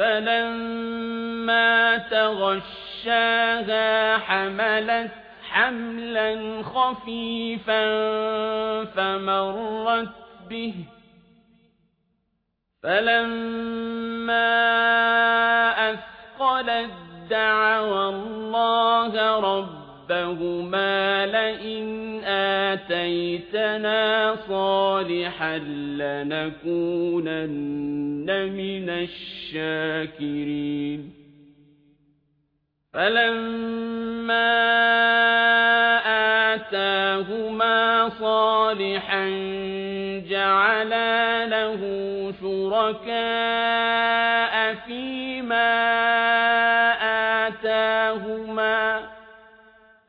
فلما تغشاها حملت حملا خفيفا فمرت به. فلما أثقلت دعوى الله ربهما لئن آتيتنا صالحا لنكونن من الشاكرين. فلما آتاهما صالحا جعلا له شركاء فيما آتاهما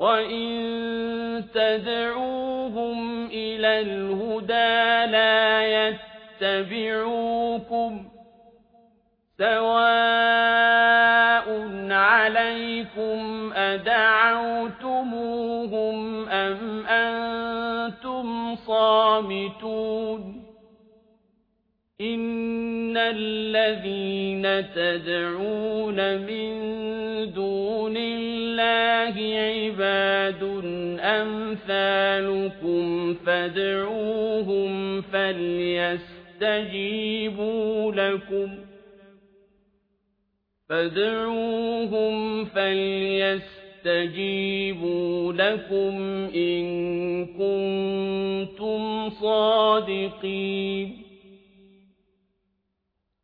وإن تدعوهم إلى الهدى لا يتبعوكم سواء عليكم أدعوتموهم أم أنتم صامتون إن الذين تدعون من دون الله عباد أمثالكم فادعوهم فليستجيبوا لكم فادعوهم فليستجيبوا لكم إن كنتم صادقين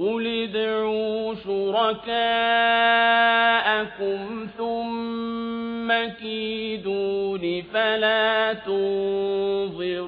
قل ادعوا شركاءكم ثم كيدون فلا تنظرون